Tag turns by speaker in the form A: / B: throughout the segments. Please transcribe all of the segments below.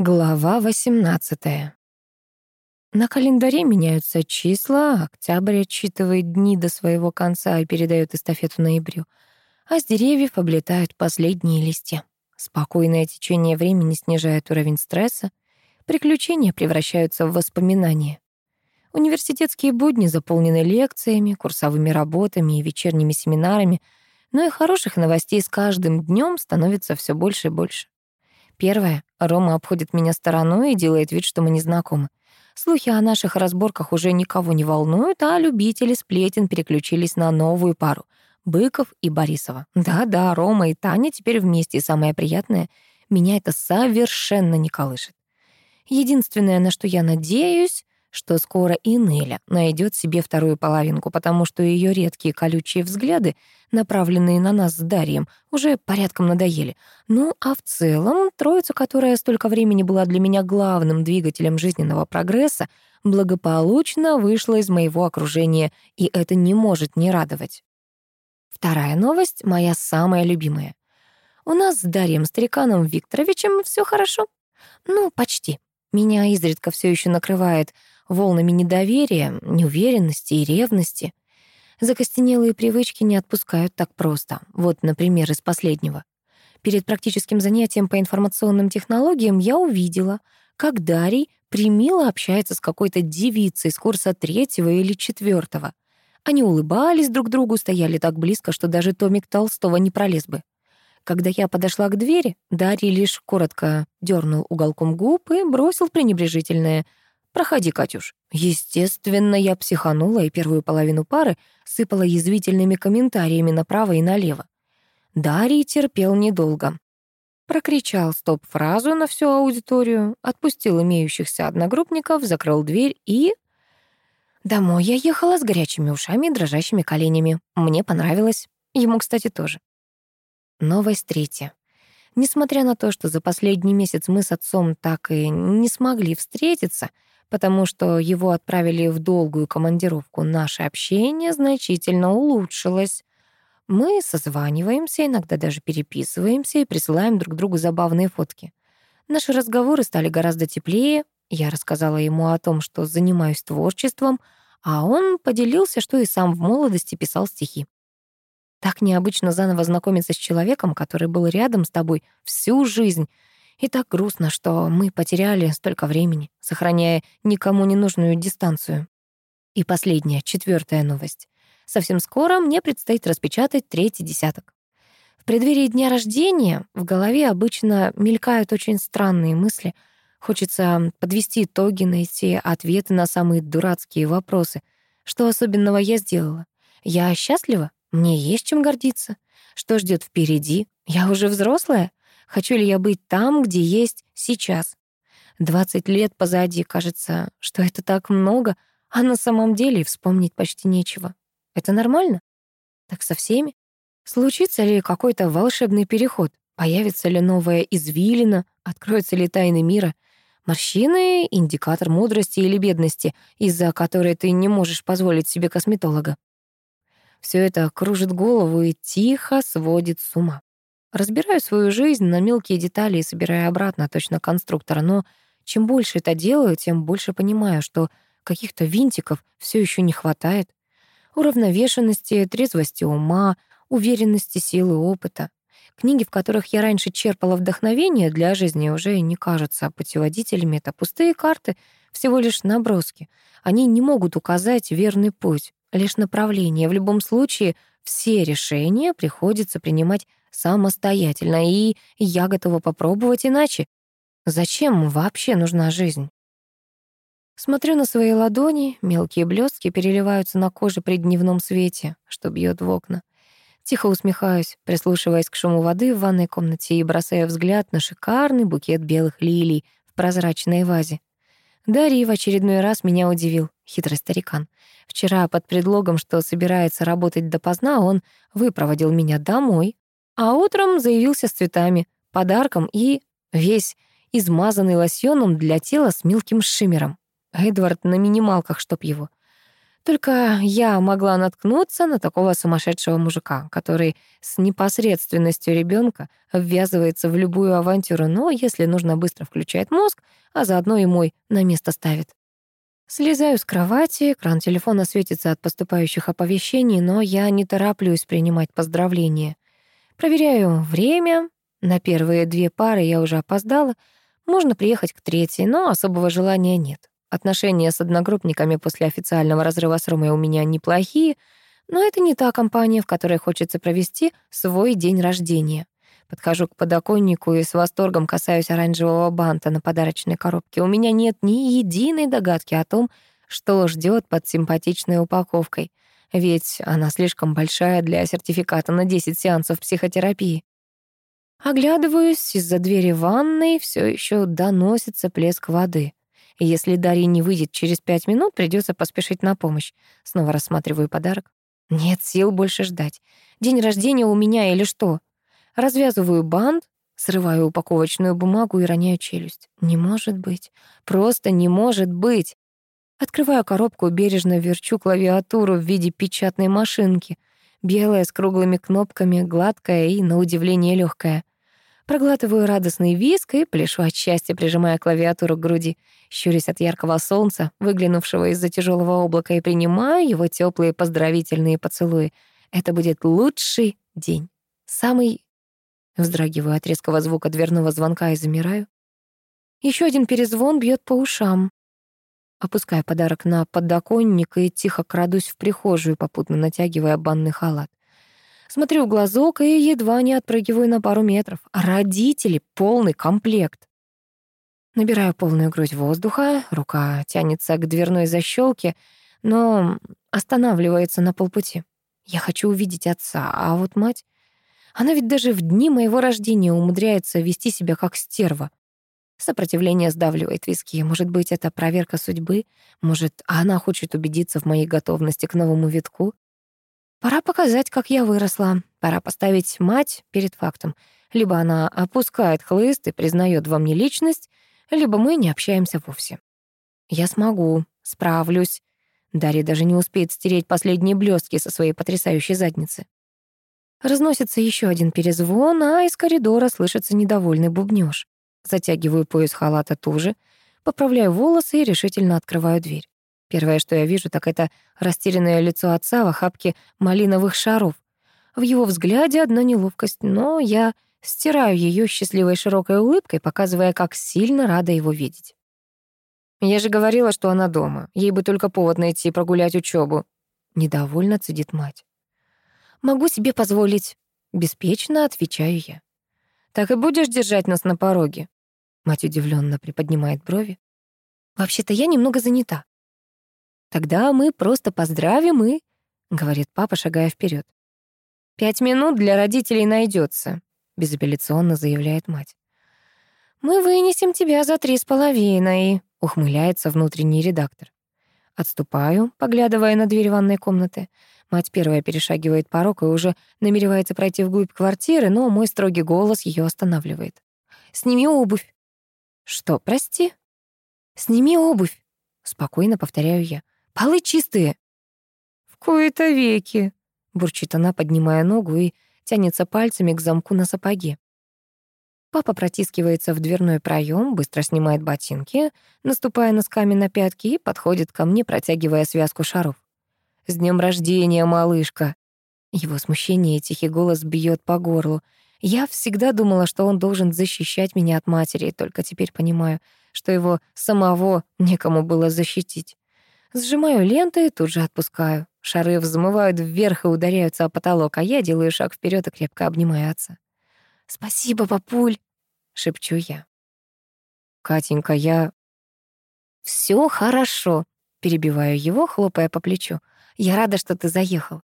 A: Глава 18. На календаре меняются числа, октябрь отсчитывает дни до своего конца и передает эстафету ноябрю, а с деревьев облетают последние листья. Спокойное течение времени снижает уровень стресса, приключения превращаются в воспоминания. Университетские будни заполнены лекциями, курсовыми работами и вечерними семинарами, но и хороших новостей с каждым днем становится все больше и больше. Первое. Рома обходит меня стороной и делает вид, что мы не знакомы. Слухи о наших разборках уже никого не волнуют, а любители сплетен переключились на новую пару — Быков и Борисова. Да-да, Рома и Таня теперь вместе, и самое приятное — меня это совершенно не колышет. Единственное, на что я надеюсь, что скоро и Неля найдет себе вторую половинку, потому что ее редкие колючие взгляды, направленные на нас с Дарьем, уже порядком надоели. Ну, а в целом, троица, которая столько времени была для меня главным двигателем жизненного прогресса, благополучно вышла из моего окружения, и это не может не радовать. Вторая новость, моя самая любимая. У нас с Дарьем Стариканом Викторовичем все хорошо. Ну, почти. Меня изредка все еще накрывает волнами недоверия, неуверенности и ревности. Закостенелые привычки не отпускают так просто. Вот, например, из последнего. Перед практическим занятием по информационным технологиям я увидела, как Дарий примило общается с какой-то девицей с курса третьего или четвертого. Они улыбались друг другу, стояли так близко, что даже томик Толстого не пролез бы. Когда я подошла к двери, Дарий лишь коротко дернул уголком губ и бросил пренебрежительное «Проходи, Катюш». Естественно, я психанула и первую половину пары сыпала язвительными комментариями направо и налево. Дарий терпел недолго. Прокричал стоп-фразу на всю аудиторию, отпустил имеющихся одногруппников, закрыл дверь и... Домой я ехала с горячими ушами и дрожащими коленями. Мне понравилось. Ему, кстати, тоже. Новость третья. Несмотря на то, что за последний месяц мы с отцом так и не смогли встретиться, потому что его отправили в долгую командировку, наше общение значительно улучшилось. Мы созваниваемся, иногда даже переписываемся и присылаем друг другу забавные фотки. Наши разговоры стали гораздо теплее. Я рассказала ему о том, что занимаюсь творчеством, а он поделился, что и сам в молодости писал стихи. Так необычно заново знакомиться с человеком, который был рядом с тобой всю жизнь, и так грустно, что мы потеряли столько времени, сохраняя никому не нужную дистанцию. И последняя, четвертая новость. Совсем скоро мне предстоит распечатать третий десяток. В преддверии дня рождения в голове обычно мелькают очень странные мысли. Хочется подвести итоги, найти ответы на самые дурацкие вопросы. Что особенного я сделала? Я счастлива? Мне есть чем гордиться? Что ждет впереди? Я уже взрослая? Хочу ли я быть там, где есть сейчас? 20 лет позади, кажется, что это так много, а на самом деле вспомнить почти нечего. Это нормально? Так со всеми? Случится ли какой-то волшебный переход? Появится ли новая извилина? Откроются ли тайны мира? Морщины — индикатор мудрости или бедности, из-за которой ты не можешь позволить себе косметолога. Все это кружит голову и тихо сводит с ума. Разбираю свою жизнь на мелкие детали и собираю обратно точно конструктора, но чем больше это делаю, тем больше понимаю, что каких-то винтиков все еще не хватает. Уравновешенности, трезвости ума, уверенности, силы, опыта. Книги, в которых я раньше черпала вдохновение для жизни, уже не кажутся путеводителями. Это пустые карты, всего лишь наброски. Они не могут указать верный путь, лишь направление. В любом случае, все решения приходится принимать самостоятельно, и я готова попробовать иначе. Зачем вообще нужна жизнь? Смотрю на свои ладони, мелкие блестки переливаются на коже при дневном свете, что бьет в окна. Тихо усмехаюсь, прислушиваясь к шуму воды в ванной комнате и бросая взгляд на шикарный букет белых лилий в прозрачной вазе. Дарий в очередной раз меня удивил, хитрый старикан. Вчера под предлогом, что собирается работать допоздна, он выпроводил меня домой, а утром заявился с цветами, подарком и весь измазанный лосьоном для тела с мелким шиммером. Эдвард на минималках, чтоб его. Только я могла наткнуться на такого сумасшедшего мужика, который с непосредственностью ребенка ввязывается в любую авантюру, но если нужно, быстро включает мозг, а заодно и мой на место ставит. Слезаю с кровати, экран телефона светится от поступающих оповещений, но я не тороплюсь принимать поздравления. Проверяю время. На первые две пары я уже опоздала. Можно приехать к третьей, но особого желания нет. Отношения с одногруппниками после официального разрыва с Ромой у меня неплохие, но это не та компания, в которой хочется провести свой день рождения. Подхожу к подоконнику и с восторгом касаюсь оранжевого банта на подарочной коробке. У меня нет ни единой догадки о том, что ждет под симпатичной упаковкой, ведь она слишком большая для сертификата на 10 сеансов психотерапии. Оглядываюсь, из-за двери ванной все еще доносится плеск воды. Если Дарья не выйдет через пять минут, придется поспешить на помощь. Снова рассматриваю подарок. Нет сил больше ждать. День рождения у меня или что? Развязываю бант, срываю упаковочную бумагу и роняю челюсть. Не может быть. Просто не может быть. Открываю коробку, бережно верчу клавиатуру в виде печатной машинки. Белая, с круглыми кнопками, гладкая и, на удивление, легкая. Проглатываю радостный виск и пляшу от счастья, прижимая клавиатуру к груди, щурясь от яркого солнца, выглянувшего из-за тяжелого облака, и принимаю его теплые поздравительные поцелуи. Это будет лучший день. Самый... Вздрагиваю от резкого звука дверного звонка и замираю. Еще один перезвон бьет по ушам. Опускаю подарок на подоконник и тихо крадусь в прихожую, попутно натягивая банный халат. Смотрю в глазок и едва не отпрыгиваю на пару метров. Родители — полный комплект. Набираю полную грудь воздуха, рука тянется к дверной защелке, но останавливается на полпути. Я хочу увидеть отца, а вот мать... Она ведь даже в дни моего рождения умудряется вести себя как стерва. Сопротивление сдавливает виски. Может быть, это проверка судьбы? Может, она хочет убедиться в моей готовности к новому витку? Пора показать, как я выросла. Пора поставить мать перед фактом. Либо она опускает хлыст и признает во мне личность, либо мы не общаемся вовсе. Я смогу, справлюсь. Дарья даже не успеет стереть последние блестки со своей потрясающей задницы. Разносится еще один перезвон, а из коридора слышится недовольный бубнёж. Затягиваю пояс халата туже, поправляю волосы и решительно открываю дверь. Первое, что я вижу, так это растерянное лицо отца в охапке малиновых шаров. В его взгляде одна неловкость, но я стираю ее счастливой широкой улыбкой, показывая, как сильно рада его видеть. «Я же говорила, что она дома. Ей бы только повод найти прогулять учебу. Недовольно цедит мать. «Могу себе позволить». Беспечно отвечаю я. «Так и будешь держать нас на пороге?» Мать удивленно приподнимает брови. «Вообще-то я немного занята. Тогда мы просто поздравим и...» — говорит папа, шагая вперед. «Пять минут для родителей найдется», — безапелляционно заявляет мать. «Мы вынесем тебя за три с половиной», — ухмыляется внутренний редактор. Отступаю, поглядывая на дверь ванной комнаты. Мать первая перешагивает порог и уже намеревается пройти вглубь квартиры, но мой строгий голос ее останавливает. «Сними обувь». «Что, прости?» «Сними обувь», — спокойно повторяю я. Полы чистые». «В кои-то веки», — бурчит она, поднимая ногу и тянется пальцами к замку на сапоге. Папа протискивается в дверной проем, быстро снимает ботинки, наступая носками на пятки и подходит ко мне, протягивая связку шаров. «С днем рождения, малышка!» Его смущение и тихий голос бьет по горлу. Я всегда думала, что он должен защищать меня от матери, только теперь понимаю, что его самого некому было защитить. Сжимаю ленты и тут же отпускаю. Шары взмывают вверх и ударяются о потолок, а я делаю шаг вперед и крепко обнимаю отца. «Спасибо, папуль!» — шепчу я. «Катенька, я...» «Всё хорошо», — перебиваю его, хлопая по плечу. «Я рада, что ты заехал».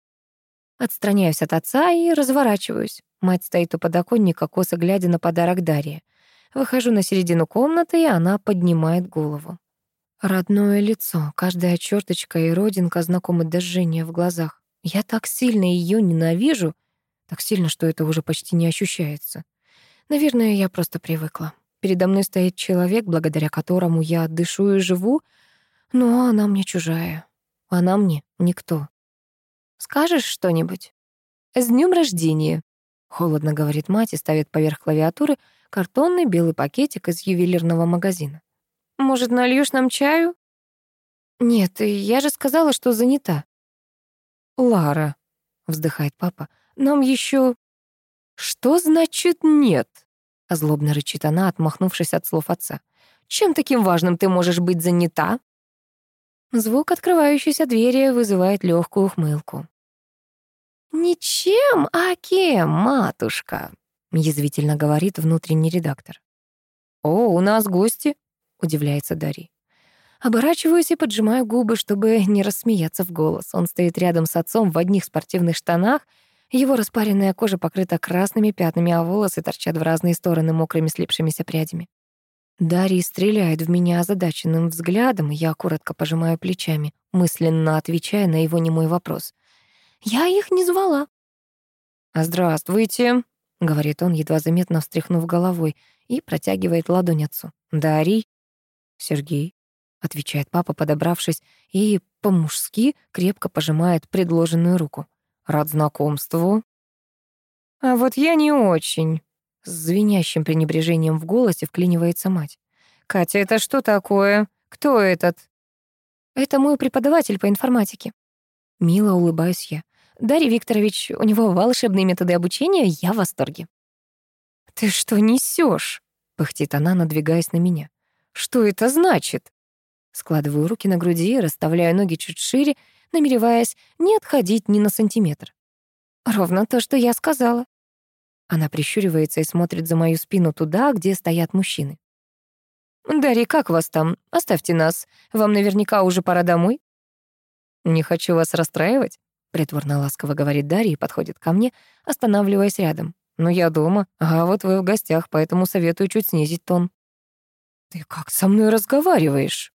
A: Отстраняюсь от отца и разворачиваюсь. Мать стоит у подоконника, косо глядя на подарок Дарьи. Выхожу на середину комнаты, и она поднимает голову. Родное лицо, каждая черточка и родинка знакомы до жжения в глазах. Я так сильно ее ненавижу, так сильно, что это уже почти не ощущается. Наверное, я просто привыкла. Передо мной стоит человек, благодаря которому я дышу и живу, но она мне чужая. Она мне никто. Скажешь что-нибудь? «С днем рождения!» — холодно говорит мать и ставит поверх клавиатуры картонный белый пакетик из ювелирного магазина. «Может, нальешь нам чаю?» «Нет, я же сказала, что занята». «Лара», — вздыхает папа, — «нам еще...» «Что значит нет?» — злобно рычит она, отмахнувшись от слов отца. «Чем таким важным ты можешь быть занята?» Звук открывающейся двери вызывает легкую ухмылку. «Ничем, а кем, матушка?» — язвительно говорит внутренний редактор. «О, у нас гости», — удивляется Дарья. Оборачиваюсь и поджимаю губы, чтобы не рассмеяться в голос. Он стоит рядом с отцом в одних спортивных штанах, его распаренная кожа покрыта красными пятнами, а волосы торчат в разные стороны мокрыми слипшимися прядями. Дарья стреляет в меня озадаченным взглядом, и я коротко пожимаю плечами, мысленно отвечая на его немой вопрос. «Я их не звала». «Здравствуйте», — говорит он, едва заметно встряхнув головой, и протягивает ладонь отцу. «Дарий?» «Сергей», — отвечает папа, подобравшись, и по-мужски крепко пожимает предложенную руку. «Рад знакомству». «А вот я не очень», — с звенящим пренебрежением в голосе вклинивается мать. «Катя, это что такое? Кто этот?» «Это мой преподаватель по информатике». Мило улыбаюсь я. Дарья Викторович, у него волшебные методы обучения, я в восторге. «Ты что несешь? пыхтит она, надвигаясь на меня. «Что это значит?» Складываю руки на груди, расставляю ноги чуть шире, намереваясь не отходить ни на сантиметр. «Ровно то, что я сказала». Она прищуривается и смотрит за мою спину туда, где стоят мужчины. «Дарья, как вас там? Оставьте нас. Вам наверняка уже пора домой». «Не хочу вас расстраивать», Притворно ласково говорит Дарья и подходит ко мне, останавливаясь рядом. «Но я дома, а вот вы в гостях, поэтому советую чуть снизить тон». «Ты как со мной разговариваешь?»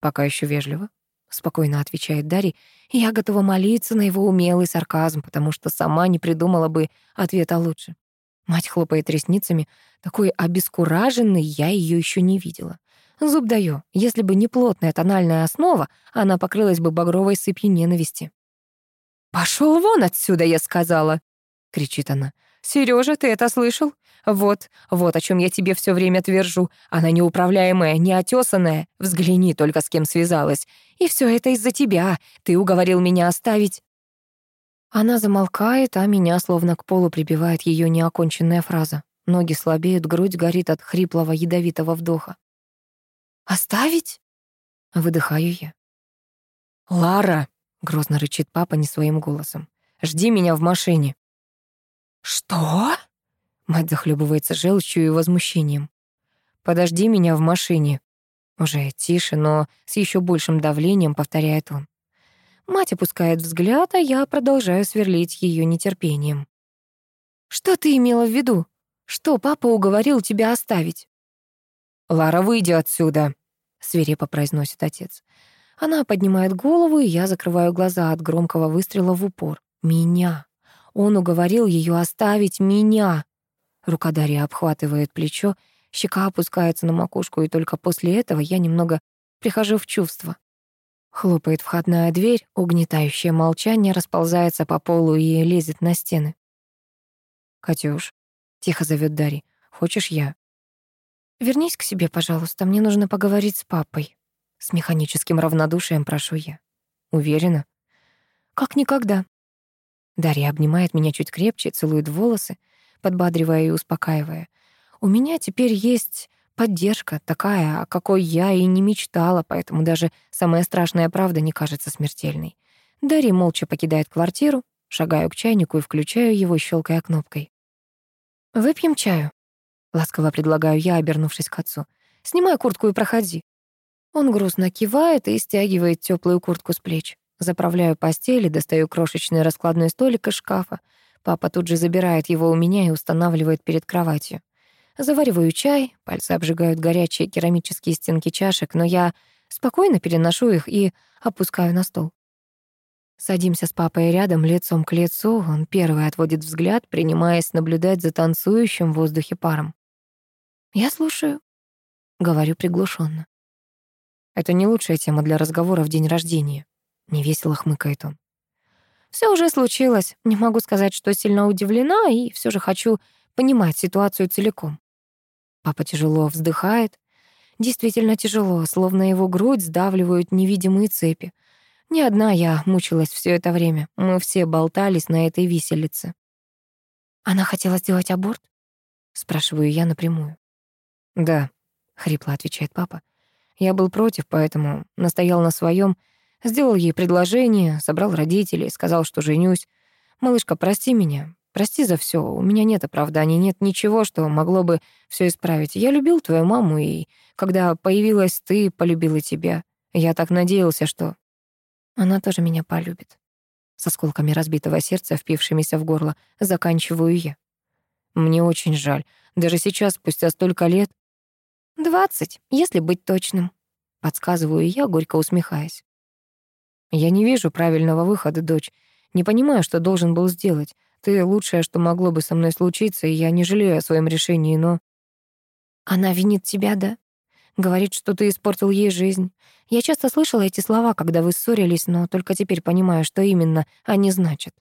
A: «Пока еще вежливо», — спокойно отвечает Дарья. «Я готова молиться на его умелый сарказм, потому что сама не придумала бы ответа лучше». Мать хлопает ресницами. Такой обескураженной я ее еще не видела. Зуб даю. Если бы не плотная тональная основа, она покрылась бы багровой сыпью ненависти. «Пошел вон отсюда, я сказала!» — кричит она. «Сережа, ты это слышал? Вот, вот о чем я тебе все время твержу. Она неуправляемая, неотесанная. Взгляни только, с кем связалась. И все это из-за тебя. Ты уговорил меня оставить». Она замолкает, а меня словно к полу прибивает ее неоконченная фраза. Ноги слабеют, грудь горит от хриплого ядовитого вдоха. «Оставить?» — выдыхаю я. «Лара!» Грозно рычит папа не своим голосом. «Жди меня в машине». «Что?» Мать захлебывается желчью и возмущением. «Подожди меня в машине». Уже тише, но с еще большим давлением повторяет он. Мать опускает взгляд, а я продолжаю сверлить ее нетерпением. «Что ты имела в виду? Что папа уговорил тебя оставить?» «Лара, выйди отсюда», — свирепо произносит отец. Она поднимает голову, и я закрываю глаза от громкого выстрела в упор. Меня. Он уговорил ее оставить меня. Рука Дарьи обхватывает плечо, щека опускается на макушку, и только после этого я немного прихожу в чувство. Хлопает входная дверь, угнетающее молчание расползается по полу и лезет на стены. «Катюш», — тихо зовет Дарья, — «хочешь я?» «Вернись к себе, пожалуйста, мне нужно поговорить с папой». С механическим равнодушием прошу я. Уверена? Как никогда. Дарья обнимает меня чуть крепче, целует волосы, подбадривая и успокаивая. У меня теперь есть поддержка, такая, о какой я и не мечтала, поэтому даже самая страшная правда не кажется смертельной. Дарья молча покидает квартиру, шагаю к чайнику и включаю его, щелкая кнопкой. «Выпьем чаю?» — ласково предлагаю я, обернувшись к отцу. «Снимай куртку и проходи». Он грустно кивает и стягивает теплую куртку с плеч. Заправляю постель и достаю крошечный раскладной столик из шкафа. Папа тут же забирает его у меня и устанавливает перед кроватью. Завариваю чай, пальцы обжигают горячие керамические стенки чашек, но я спокойно переношу их и опускаю на стол. Садимся с папой рядом, лицом к лицу. Он первый отводит взгляд, принимаясь наблюдать за танцующим в воздухе паром. «Я слушаю», — говорю приглушенно. Это не лучшая тема для разговора в день рождения. Невесело хмыкает он. Все уже случилось. Не могу сказать, что сильно удивлена, и все же хочу понимать ситуацию целиком. Папа тяжело вздыхает. Действительно тяжело, словно его грудь сдавливают невидимые цепи. Не одна я мучилась все это время. Мы все болтались на этой виселице. «Она хотела сделать аборт?» — спрашиваю я напрямую. «Да», — хрипло отвечает папа. «Я был против, поэтому настоял на своем, сделал ей предложение, собрал родителей, сказал, что женюсь. Малышка, прости меня, прости за все. У меня нет оправданий, нет ничего, что могло бы все исправить. Я любил твою маму, и когда появилась ты, полюбила тебя. Я так надеялся, что она тоже меня полюбит. С осколками разбитого сердца, впившимися в горло, заканчиваю я. Мне очень жаль. Даже сейчас, спустя столько лет... «Двадцать, если быть точным», — подсказываю я, горько усмехаясь. «Я не вижу правильного выхода, дочь. Не понимаю, что должен был сделать. Ты лучшее, что могло бы со мной случиться, и я не жалею о своем решении, но...» «Она винит тебя, да? Говорит, что ты испортил ей жизнь. Я часто слышала эти слова, когда вы ссорились, но только теперь понимаю, что именно они значат.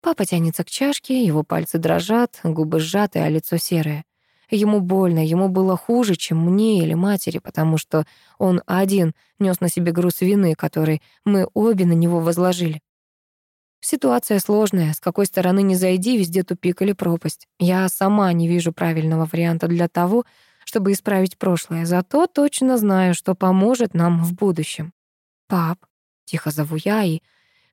A: Папа тянется к чашке, его пальцы дрожат, губы сжаты, а лицо серое. Ему больно, ему было хуже, чем мне или матери, потому что он один нес на себе груз вины, который мы обе на него возложили. Ситуация сложная, с какой стороны не зайди, везде тупик или пропасть. Я сама не вижу правильного варианта для того, чтобы исправить прошлое, зато точно знаю, что поможет нам в будущем. «Пап», — тихо зову я, и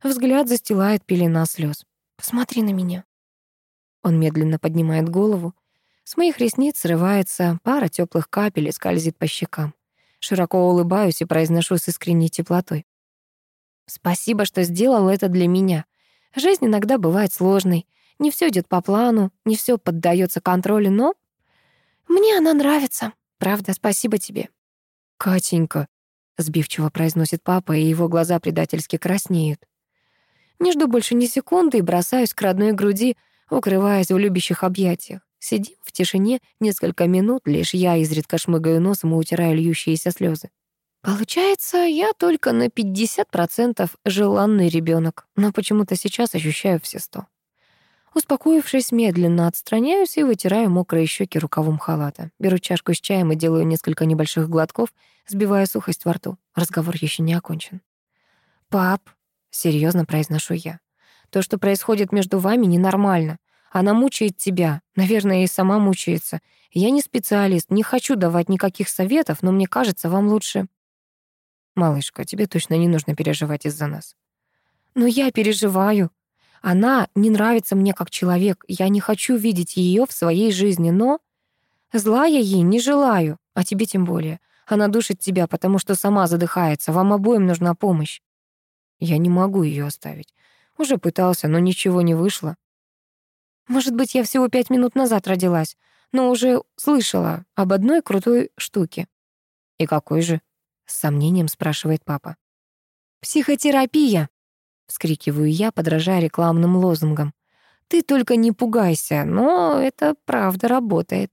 A: взгляд застилает пелена слез. Посмотри на меня». Он медленно поднимает голову. С моих ресниц срывается пара теплых капель и скользит по щекам. Широко улыбаюсь и произношу с искренней теплотой. «Спасибо, что сделал это для меня. Жизнь иногда бывает сложной. Не все идет по плану, не все поддается контролю, но мне она нравится. Правда, спасибо тебе». «Катенька», — сбивчиво произносит папа, и его глаза предательски краснеют. Не жду больше ни секунды и бросаюсь к родной груди, укрываясь в любящих объятиях. Сидим в тишине несколько минут, лишь я изредка шмыгаю носом и утираю льющиеся слезы. Получается, я только на 50% желанный ребенок, но почему-то сейчас ощущаю все сто. Успокоившись, медленно отстраняюсь и вытираю мокрые щеки рукавом халата. Беру чашку с чаем и делаю несколько небольших глотков, сбивая сухость во рту. Разговор еще не окончен. «Пап, Серьезно произношу я. То, что происходит между вами, ненормально. Она мучает тебя. Наверное, и сама мучается. Я не специалист, не хочу давать никаких советов, но мне кажется, вам лучше... Малышка, тебе точно не нужно переживать из-за нас. Но я переживаю. Она не нравится мне как человек. Я не хочу видеть ее в своей жизни, но... Зла я ей не желаю, а тебе тем более. Она душит тебя, потому что сама задыхается. Вам обоим нужна помощь. Я не могу ее оставить. Уже пытался, но ничего не вышло. Может быть, я всего пять минут назад родилась, но уже слышала об одной крутой штуке. И какой же? С сомнением спрашивает папа. Психотерапия, вскрикиваю я, подражая рекламным лозунгам. Ты только не пугайся, но это правда работает.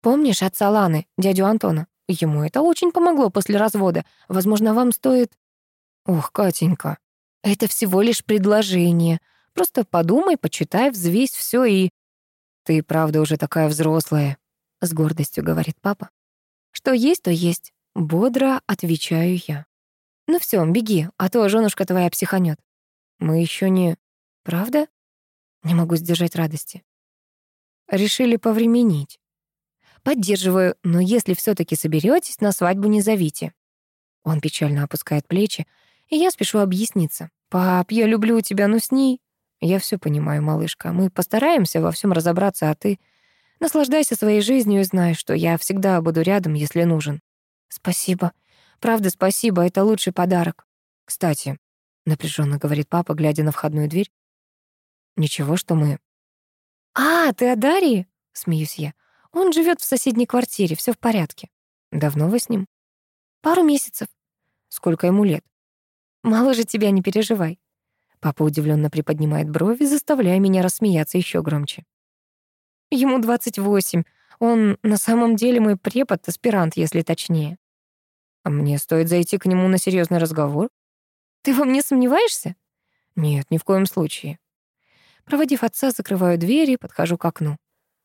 A: Помнишь отца Ланы, дядю Антона? Ему это очень помогло после развода. Возможно, вам стоит Ох, Катенька, это всего лишь предложение. Просто подумай, почитай, взвесь все и... Ты правда уже такая взрослая, с гордостью говорит папа. Что есть, то есть. Бодро отвечаю я. Ну все, беги, а то женушка твоя психанет. Мы еще не... Правда? Не могу сдержать радости. Решили повременить. Поддерживаю, но если все таки соберетесь, на свадьбу не зовите. Он печально опускает плечи, и я спешу объясниться. «Пап, я люблю тебя, но с ней...» «Я все понимаю, малышка. Мы постараемся во всем разобраться, а ты наслаждайся своей жизнью и знай, что я всегда буду рядом, если нужен». «Спасибо. Правда, спасибо. Это лучший подарок». «Кстати», — напряженно говорит папа, глядя на входную дверь, «ничего, что мы...» «А, ты о Дарье?» — смеюсь я. «Он живет в соседней квартире, все в порядке». «Давно вы с ним?» «Пару месяцев». «Сколько ему лет?» Моложе тебя, не переживай. Папа удивленно приподнимает брови, заставляя меня рассмеяться еще громче. Ему 28. Он на самом деле мой препод, аспирант, если точнее. А мне стоит зайти к нему на серьезный разговор? Ты во мне сомневаешься? Нет, ни в коем случае. Проводив отца, закрываю дверь и подхожу к окну.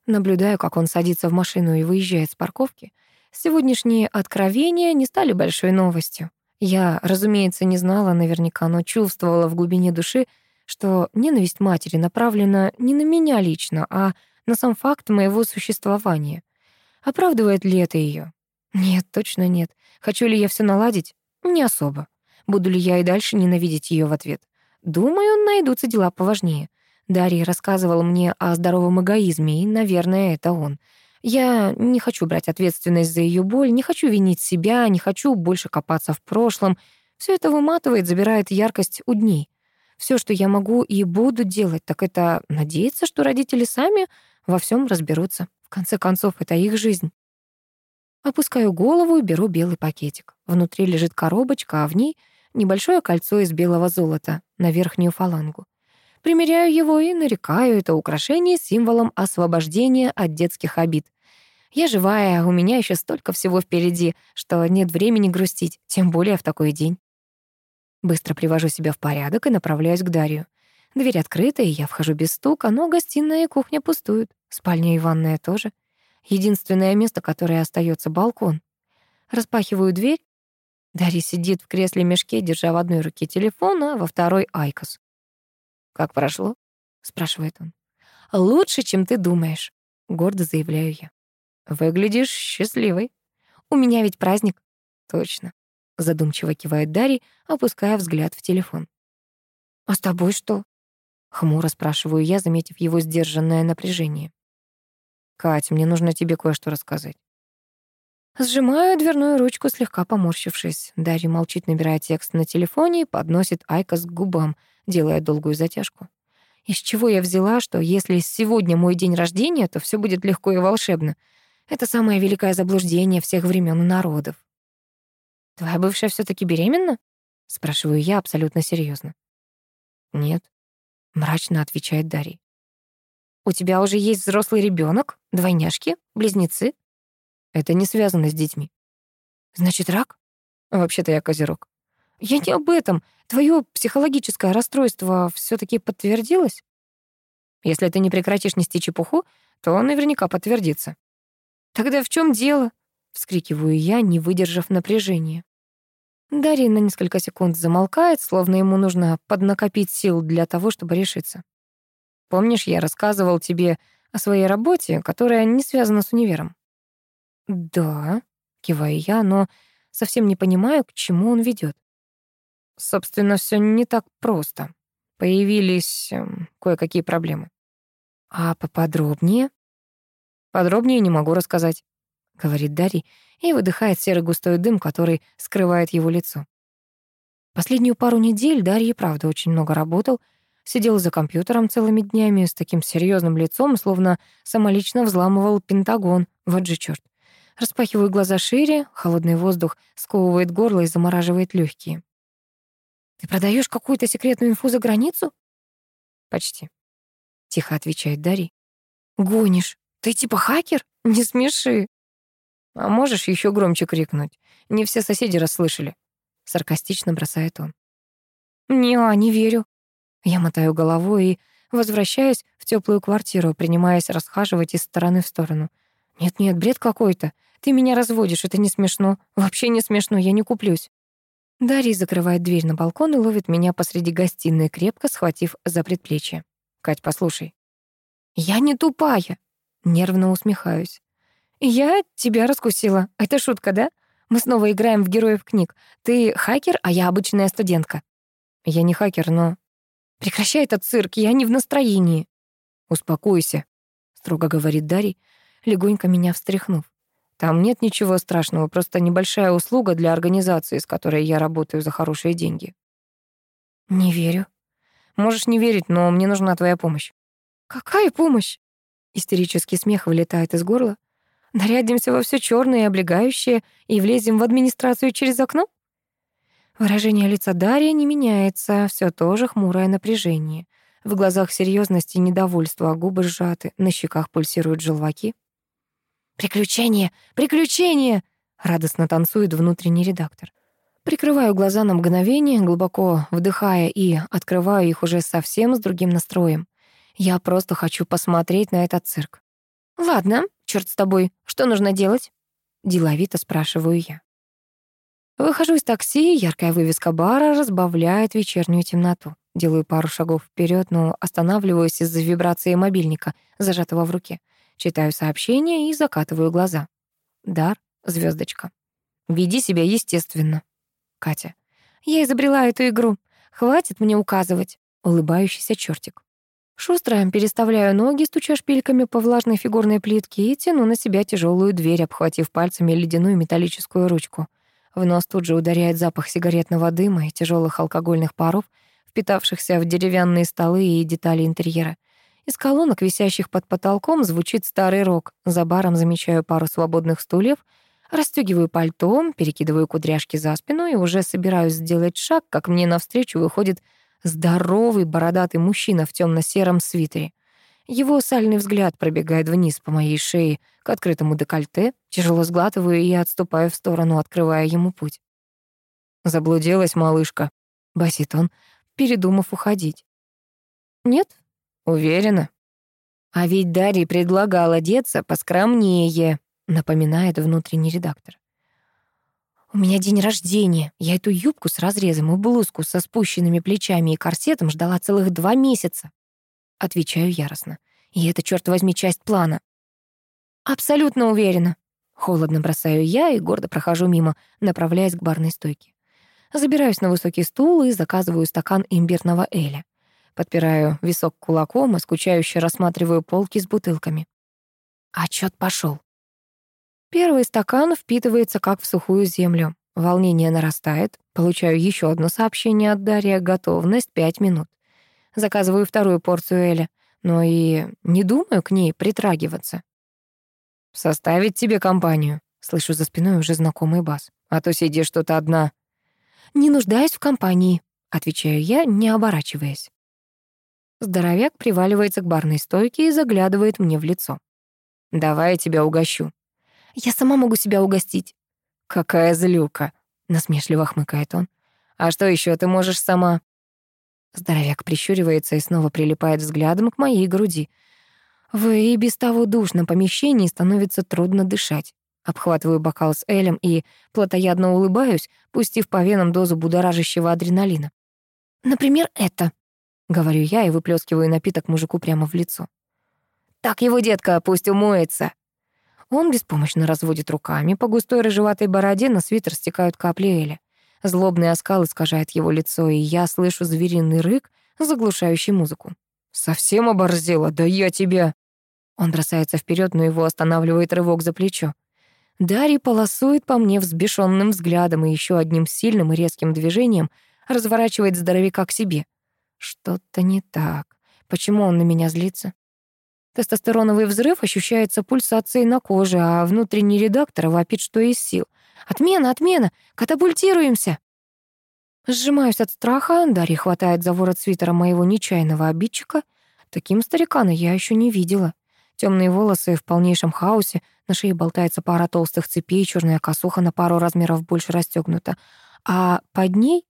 A: Наблюдаю, как он садится в машину и выезжает с парковки. Сегодняшние откровения не стали большой новостью. Я, разумеется, не знала наверняка, но чувствовала в глубине души, что ненависть матери направлена не на меня лично, а на сам факт моего существования. Оправдывает ли это ее? Нет, точно нет. Хочу ли я все наладить? Не особо. Буду ли я и дальше ненавидеть ее в ответ? Думаю, найдутся дела поважнее. Дарья рассказывал мне о здоровом эгоизме, и, наверное, это он — я не хочу брать ответственность за ее боль, не хочу винить себя, не хочу больше копаться в прошлом. Все это выматывает, забирает яркость у дней. Все, что я могу и буду делать, так это надеяться, что родители сами во всем разберутся. В конце концов, это их жизнь. Опускаю голову и беру белый пакетик. Внутри лежит коробочка, а в ней небольшое кольцо из белого золота на верхнюю фалангу. Примеряю его и нарекаю это украшение символом освобождения от детских обид. Я живая, у меня еще столько всего впереди, что нет времени грустить, тем более в такой день. Быстро привожу себя в порядок и направляюсь к Дарью. Дверь открыта, и я вхожу без стука, но гостиная и кухня пустуют. Спальня и ванная тоже. Единственное место, которое остается балкон. Распахиваю дверь. Дарья сидит в кресле-мешке, держа в одной руке телефон, а во второй — айкос. «Как прошло?» — спрашивает он. «Лучше, чем ты думаешь», — гордо заявляю я. «Выглядишь счастливой. У меня ведь праздник». «Точно», — задумчиво кивает Дарья, опуская взгляд в телефон. «А с тобой что?» — хмуро спрашиваю я, заметив его сдержанное напряжение. «Кать, мне нужно тебе кое-что рассказать». Сжимаю дверную ручку, слегка поморщившись. Дарья молчит, набирая текст на телефоне и подносит IQOS к губам, делая долгую затяжку. Из чего я взяла, что если сегодня мой день рождения, то все будет легко и волшебно. Это самое великое заблуждение всех времен и народов. «Твоя бывшая все таки беременна?» — спрашиваю я абсолютно серьезно. «Нет», — мрачно отвечает Дарья. «У тебя уже есть взрослый ребенок, Двойняшки? Близнецы?» Это не связано с детьми. Значит, рак? Вообще-то я козерог. Я не об этом. Твое психологическое расстройство все таки подтвердилось? Если ты не прекратишь нести чепуху, то наверняка подтвердится. Тогда в чем дело? Вскрикиваю я, не выдержав напряжения. Дарья на несколько секунд замолкает, словно ему нужно поднакопить сил для того, чтобы решиться. Помнишь, я рассказывал тебе о своей работе, которая не связана с универом? «Да», — киваю я, но совсем не понимаю, к чему он ведет. Собственно, все не так просто. Появились э, кое-какие проблемы. А поподробнее? Подробнее не могу рассказать, говорит Дарья и выдыхает серый густой дым, который скрывает его лицо. Последнюю пару недель Дарья, правда, очень много работал, сидел за компьютером целыми днями с таким серьезным лицом, словно самолично взламывал Пентагон. Вот же чёрт. Распахиваю глаза шире, холодный воздух сковывает горло и замораживает легкие. «Ты продаешь какую-то секретную инфу за границу?» «Почти», — тихо отвечает Дарья. «Гонишь? Ты типа хакер? Не смеши!» «А можешь еще громче крикнуть? Не все соседи расслышали», — саркастично бросает он. «Не, не верю». Я мотаю головой и возвращаюсь в теплую квартиру, принимаясь расхаживать из стороны в сторону. «Нет-нет, бред какой-то. Ты меня разводишь, это не смешно. Вообще не смешно, я не куплюсь». Дарья закрывает дверь на балкон и ловит меня посреди гостиной, крепко схватив за предплечье. «Кать, послушай». «Я не тупая», — нервно усмехаюсь. «Я тебя раскусила. Это шутка, да? Мы снова играем в героев книг. Ты хакер, а я обычная студентка». «Я не хакер, но...» «Прекращай этот цирк, я не в настроении». «Успокойся», — строго говорит Дарья, легонько меня встряхнув. Там нет ничего страшного, просто небольшая услуга для организации, с которой я работаю за хорошие деньги. Не верю. Можешь не верить, но мне нужна твоя помощь. Какая помощь? Истерический смех вылетает из горла. Нарядимся во все черное и облегающее и влезем в администрацию через окно? Выражение лица Дарьи не меняется, все тоже хмурое напряжение. В глазах серьезность и недовольство, а губы сжаты, на щеках пульсируют желваки. «Приключение! Приключение!» — радостно танцует внутренний редактор. Прикрываю глаза на мгновение, глубоко вдыхая и открываю их уже совсем с другим настроем. Я просто хочу посмотреть на этот цирк. «Ладно, черт с тобой, что нужно делать?» Деловито спрашиваю я. Выхожу из такси, яркая вывеска бара разбавляет вечернюю темноту. Делаю пару шагов вперед, но останавливаюсь из-за вибрации мобильника, зажатого в руке. Читаю сообщение и закатываю глаза. Дар, звездочка. Веди себя естественно. Катя. Я изобрела эту игру. Хватит мне указывать. Улыбающийся чертик. Шустро переставляю ноги, стуча шпильками по влажной фигурной плитке и тяну на себя тяжелую дверь, обхватив пальцами ледяную металлическую ручку. В нос тут же ударяет запах сигаретного дыма и тяжелых алкогольных паров, впитавшихся в деревянные столы и детали интерьера. Из колонок, висящих под потолком, звучит старый рок. За баром замечаю пару свободных стульев, расстегиваю пальто, перекидываю кудряшки за спину и уже собираюсь сделать шаг, как мне навстречу выходит здоровый бородатый мужчина в темно сером свитере. Его сальный взгляд пробегает вниз по моей шее к открытому декольте, тяжело сглатываю и отступаю в сторону, открывая ему путь. «Заблудилась малышка», — басит он, передумав уходить. «Нет? Уверена?» «А ведь Дарья предлагала одеться поскромнее», — напоминает внутренний редактор. «У меня день рождения. Я эту юбку с разрезом и блузку со спущенными плечами и корсетом ждала целых два месяца». Отвечаю яростно. И это, черт возьми, часть плана. «Абсолютно уверена». Холодно бросаю я и гордо прохожу мимо, направляясь к барной стойке. Забираюсь на высокий стул и заказываю стакан имбирного эля. Подпираю висок кулаком и скучающе рассматриваю полки с бутылками. Отчет пошел. Первый стакан впитывается как в сухую землю. Волнение нарастает. Получаю еще одно сообщение от Дарья. Готовность пять минут. Заказываю вторую порцию Эля. Но и не думаю к ней притрагиваться. «Составить тебе компанию?» Слышу за спиной уже знакомый бас. «А то сидишь тут одна». «Не нуждаюсь в компании», — отвечаю я, не оборачиваясь. Здоровяк приваливается к барной стойке и заглядывает мне в лицо. «Давай я тебя угощу». Я сама могу себя угостить». «Какая злюка!» — насмешливо хмыкает он. «А что еще ты можешь сама?» Здоровяк прищуривается и снова прилипает взглядом к моей груди. В и без того душном помещении становится трудно дышать. Обхватываю бокал с Элем и плотоядно улыбаюсь, пустив по венам дозу будоражащего адреналина. «Например, это», — говорю я и выплескиваю напиток мужику прямо в лицо. «Так его, детка, пусть умоется», он беспомощно разводит руками, по густой рыжеватой бороде на свитер стекают капли Эли. Злобный оскал искажает его лицо, и я слышу звериный рык, заглушающий музыку. «Совсем оборзела? Да я тебя...» Он бросается вперед, но его останавливает рывок за плечо. Дарья полосует по мне взбешенным взглядом и еще одним сильным и резким движением разворачивает здоровяка к себе. Что-то не так. Почему он на меня злится? Тестостероновый взрыв ощущается пульсацией на коже, а внутренний редактор вопит, что из сил. «Отмена, отмена! Катапультируемся!» Сжимаюсь от страха, Дарья хватает за ворот свитера моего нечаянного обидчика. Таким старикана я еще не видела. Темные волосы в полнейшем хаосе, на шее болтается пара толстых цепей, черная косуха на пару размеров больше расстегнута, а под ней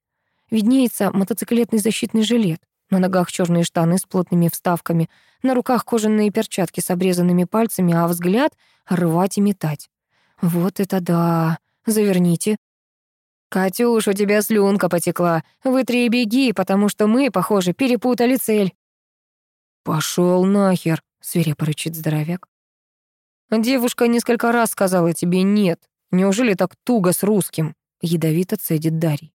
A: виднеется мотоциклетный защитный жилет. На ногах черные штаны с плотными вставками, на руках кожаные перчатки с обрезанными пальцами, а взгляд — рвать и метать. Вот это да! Заверните. «Катюш, у тебя слюнка потекла. Вытри и беги, потому что мы, похоже, перепутали цель». «Пошёл нахер», — свирепо рычит здоровяк. «Девушка несколько раз сказала тебе «нет». Неужели так туго с русским?» — ядовито цедит Дарий.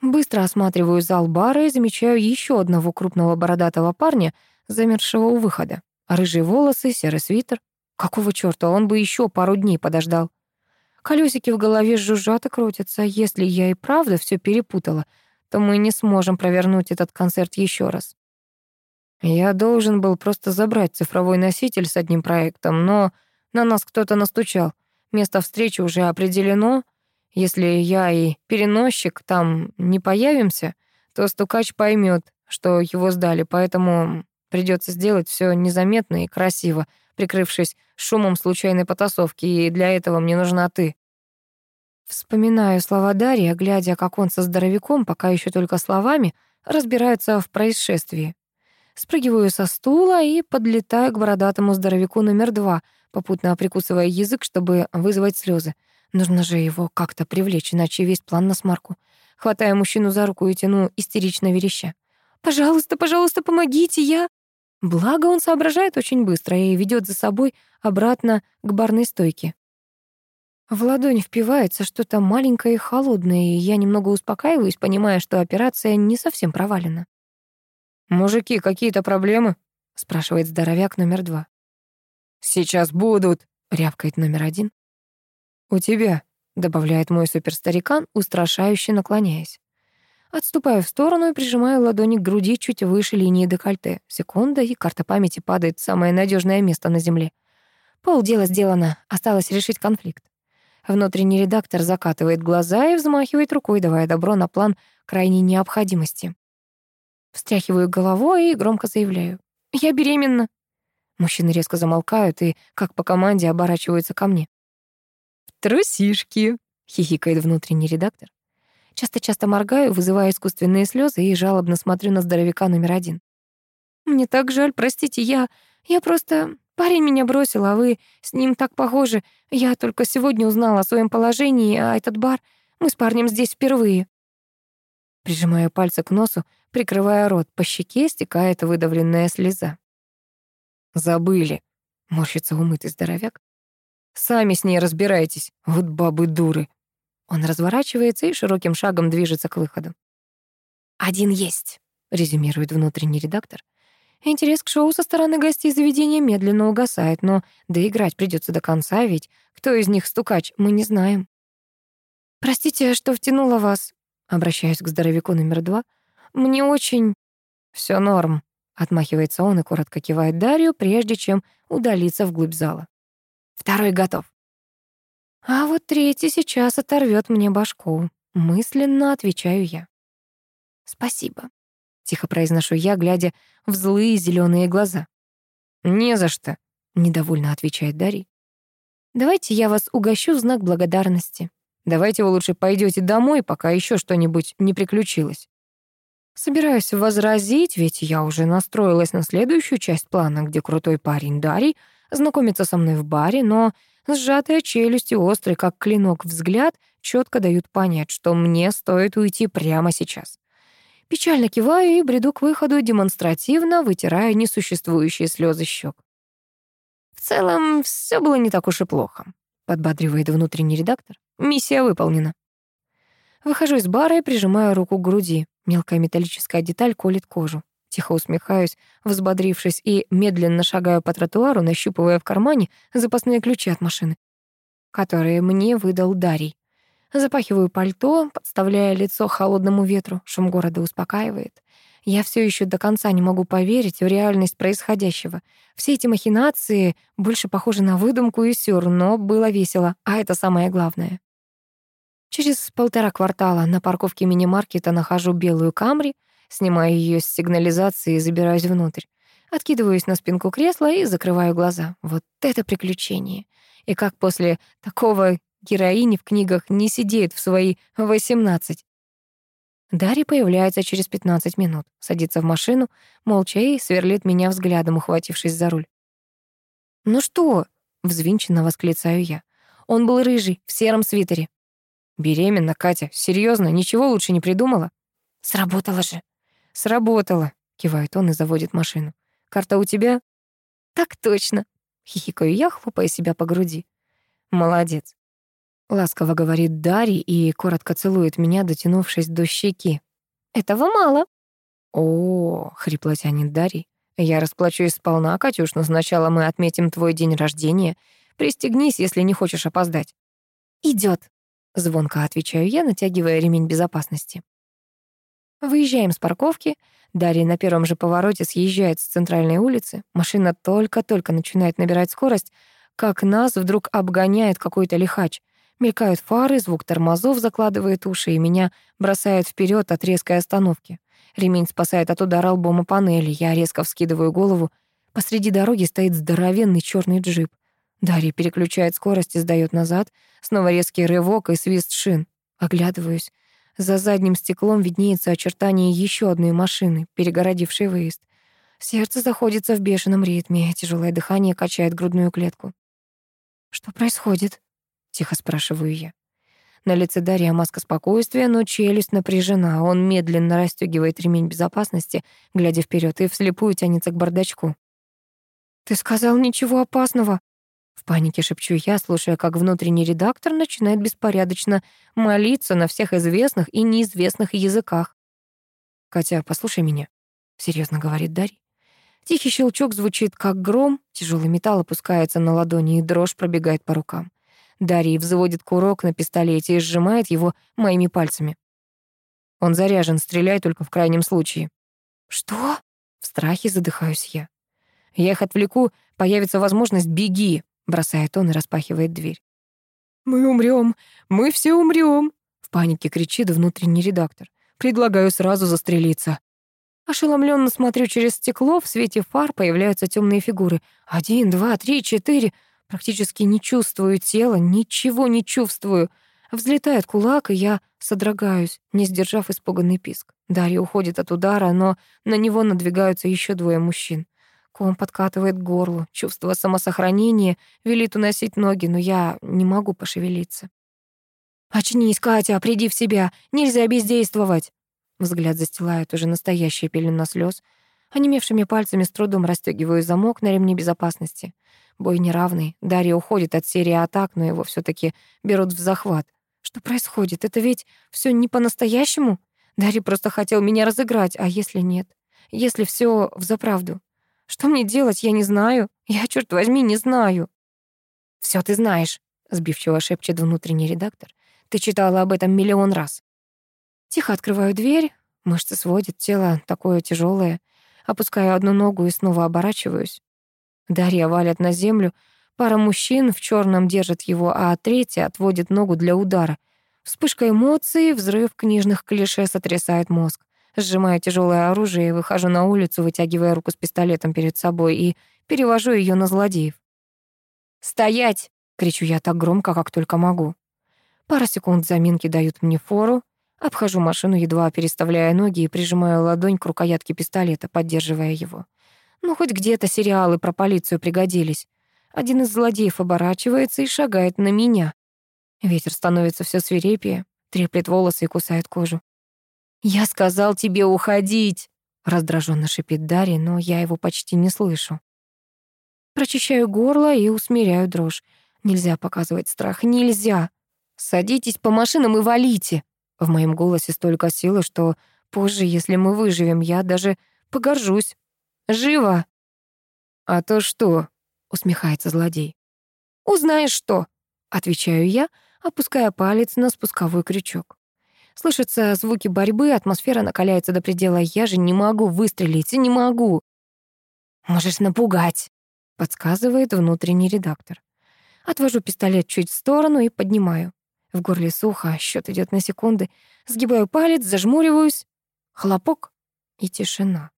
A: Быстро осматриваю зал бара и замечаю еще одного крупного бородатого парня, замершего у выхода. Рыжие волосы, серый свитер. Какого чёрта, он бы еще пару дней подождал. Колесики в голове жужжат и крутятся. Если я и правда все перепутала, то мы не сможем провернуть этот концерт еще раз. Я должен был просто забрать цифровой носитель с одним проектом, но на нас кто-то настучал. Место встречи уже определено — если я и переносчик там не появимся, то стукач поймет, что его сдали, поэтому придется сделать все незаметно и красиво, прикрывшись шумом случайной потасовки, и для этого мне нужна ты. Вспоминаю слова Дарьи, глядя, как он со здоровяком, пока еще только словами, разбирается в происшествии. Спрыгиваю со стула и подлетаю к бородатому здоровяку номер два, попутно прикусывая язык, чтобы вызвать слезы. Нужно же его как-то привлечь, иначе весь план на смарку. Хватаю мужчину за руку и тяну истерично вереща. «Пожалуйста, пожалуйста, помогите, я...» Благо он соображает очень быстро и ведет за собой обратно к барной стойке. В ладонь впивается что-то маленькое и холодное, и я немного успокаиваюсь, понимая, что операция не совсем провалена.
B: «Мужики, какие-то проблемы?»
A: — спрашивает здоровяк номер два.
B: «Сейчас будут», —
A: рявкает номер один.
B: «У тебя», —
A: добавляет мой суперстарикан, устрашающе наклоняясь. Отступаю в сторону и прижимаю ладони к груди чуть выше линии декольте. Секунда, и карта памяти падает в самое надежное место на земле. Полдела сделано, осталось решить конфликт. Внутренний редактор закатывает глаза и взмахивает рукой, давая добро на план крайней необходимости. Встряхиваю головой и громко заявляю. «Я беременна». Мужчины резко замолкают и, как по команде, оборачиваются ко мне.
B: «Трусишки», — хихикает внутренний редактор.
A: Часто-часто моргаю, вызывая искусственные слезы и жалобно смотрю на здоровяка номер один. «Мне так жаль, простите, я... Я просто... Парень меня бросил, а вы с ним так похожи. Я только сегодня узнала о своем положении, а этот бар... Мы с парнем здесь впервые». Прижимаю пальцы к носу, прикрывая рот. По щеке стекает выдавленная слеза.
B: «Забыли», — морщится умытый здоровяк. «Сами с ней разбирайтесь, вот бабы дуры».
A: Он разворачивается и широким шагом движется к выходу. «Один есть», — резюмирует внутренний редактор. Интерес к шоу со стороны гостей заведения медленно угасает, но доиграть придется до конца, ведь кто из них стукач, мы не знаем. «Простите, что втянула вас», Обращаюсь к здоровяку номер два. «Мне очень...» Все норм», — отмахивается он и коротко кивает Дарью, прежде чем удалиться вглубь зала. «Второй готов». А вот третий сейчас оторвет мне башку. Мысленно отвечаю я. «Спасибо», — тихо произношу я, глядя в злые зеленые глаза.
B: «Не за что», —
A: недовольно отвечает Дарья. «Давайте я вас угощу в знак благодарности».
B: Давайте вы лучше пойдете домой, пока еще что-нибудь не приключилось.
A: Собираюсь возразить, ведь я уже настроилась на следующую часть плана, где крутой парень Дарий знакомится со мной в баре, но сжатая челюсть и острый, как клинок, взгляд четко дают понять, что мне стоит уйти прямо сейчас. Печально киваю и бреду к выходу, демонстративно вытирая несуществующие слезы щек. В целом, все было не так уж и плохо, подбадривает внутренний редактор. Миссия выполнена. Выхожу из бара и прижимаю руку к груди. Мелкая металлическая деталь колет кожу. Тихо усмехаюсь, взбодрившись, и медленно шагаю по тротуару, нащупывая в кармане запасные ключи от машины, которые мне выдал Дарий. Запахиваю пальто, подставляя лицо холодному ветру. Шум города успокаивает. Я все еще до конца не могу поверить в реальность происходящего. Все эти махинации больше похожи на выдумку и сюр, но было весело, а это самое главное. Через полтора квартала на парковке мини-маркета нахожу белую Камри, снимаю ее с сигнализации и забираюсь внутрь. Откидываюсь на спинку кресла и закрываю глаза. Вот это приключение. И как после такого героини в книгах не сидеет в свои восемнадцать. Дарья появляется через 15 минут, садится в машину, молча и сверлит меня взглядом, ухватившись за руль. «Ну что?» — взвинченно восклицаю я. Он был рыжий, в сером свитере.
B: «Беременна, Катя? Серьезно, Ничего лучше не придумала?»
A: «Сработало же».
B: «Сработало», — кивает он и заводит машину. «Карта у тебя?»
A: «Так точно», — хихикаю я, хлопая себя по груди.
B: «Молодец».
A: Ласково говорит Дарья и коротко целует меня, дотянувшись до щеки. «Этого мало».
B: «О, — хрипло тянет Дарья, — я расплачусь сполна, Катюш, но сначала мы отметим твой день рождения. Пристегнись, если не хочешь опоздать».
A: Идет. Звонко отвечаю я, натягивая ремень безопасности. Выезжаем с парковки. Дарья на первом же повороте съезжает с центральной улицы. Машина только-только начинает набирать скорость, как нас вдруг обгоняет какой-то лихач. Мелькают фары, звук тормозов закладывает уши, и меня бросает вперед от резкой остановки. Ремень спасает от удара лбом о панели. Я резко вскидываю голову. Посреди дороги стоит здоровенный черный джип.
B: Дарья переключает скорость и сдаёт назад. Снова резкий рывок и свист шин. Оглядываюсь. За задним стеклом виднеется очертание еще одной машины, перегородившей выезд. Сердце заходится в бешеном ритме, тяжелое дыхание качает грудную клетку. «Что происходит?» — тихо спрашиваю я. На лице Дарья маска спокойствия, но челюсть напряжена. Он медленно расстегивает ремень безопасности, глядя вперед, и вслепую тянется к бардачку. «Ты сказал ничего опасного!» В панике шепчу я, слушая, как внутренний редактор начинает беспорядочно молиться на всех известных и неизвестных языках. «Катя, послушай меня», — серьезно говорит Дарья. Тихий щелчок звучит, как гром, тяжелый металл опускается на ладони, и дрожь пробегает по рукам. Дарья взводит курок на пистолете и сжимает его моими пальцами. Он заряжен, стреляй только в крайнем случае. «Что?» В страхе задыхаюсь я. «Я их отвлеку, появится возможность, беги!» Бросает он и распахивает дверь. «Мы умрем! Мы все умрем!» В панике кричит внутренний редактор. «Предлагаю сразу застрелиться!» Ошеломленно смотрю через стекло, в свете фар появляются темные фигуры. Один, два, три, четыре. Практически не чувствую тела, ничего не чувствую. Взлетает кулак, и я содрогаюсь, не сдержав испуганный писк. Дарья уходит от удара, но на него надвигаются еще двое мужчин. Ком подкатывает к горлу, чувство самосохранения велит уносить ноги, но я не могу пошевелиться. «Очнись, Катя, приди в себя, нельзя бездействовать!» Взгляд застилает уже настоящая пелена слез. Онемевшими пальцами с трудом расстегиваю замок на ремне безопасности. Бой неравный. Дарья уходит от серии атак, но его все таки берут в захват. Что происходит? Это ведь все не по-настоящему? Дарья просто хотел меня разыграть, а если нет? Если все взаправду? Что мне делать, я не знаю. Я, черт возьми, не знаю. Все ты знаешь, сбивчиво шепчет внутренний редактор. Ты читала об этом миллион раз. Тихо открываю дверь, мышцы сводят, тело такое тяжелое. Опускаю одну ногу и снова оборачиваюсь. Дарья валят на землю. Пара мужчин в черном держит его, а третья отводит ногу для удара. Вспышка эмоций, взрыв книжных клише сотрясает мозг. Сжимаю тяжелое оружие и выхожу на улицу, вытягивая руку с пистолетом перед собой и перевожу ее на злодеев. «Стоять!» — кричу я так громко, как только могу. Пара секунд заминки дают мне фору. Обхожу машину, едва переставляя ноги и прижимаю ладонь к рукоятке пистолета, поддерживая его. Ну, хоть где-то сериалы про полицию пригодились. Один из злодеев оборачивается и шагает на меня. Ветер становится все свирепее, треплет волосы и кусает кожу. «Я сказал тебе уходить!» — раздраженно шипит Дарья, но я его почти не слышу. Прочищаю горло и усмиряю дрожь. Нельзя показывать страх, нельзя. Садитесь по машинам и валите. В моем голосе столько силы, что позже, если мы выживем, я даже погоржусь. Живо!» «А то что?» — усмехается злодей. «Узнаешь что?» — отвечаю я, опуская палец на спусковой крючок. Слышатся звуки борьбы, атмосфера накаляется до предела. Я же не могу выстрелить, не могу. «Можешь напугать», — подсказывает внутренний редактор. Отвожу пистолет чуть в сторону и поднимаю. В горле сухо, счет идет на секунды. Сгибаю палец, зажмуриваюсь. Хлопок и тишина.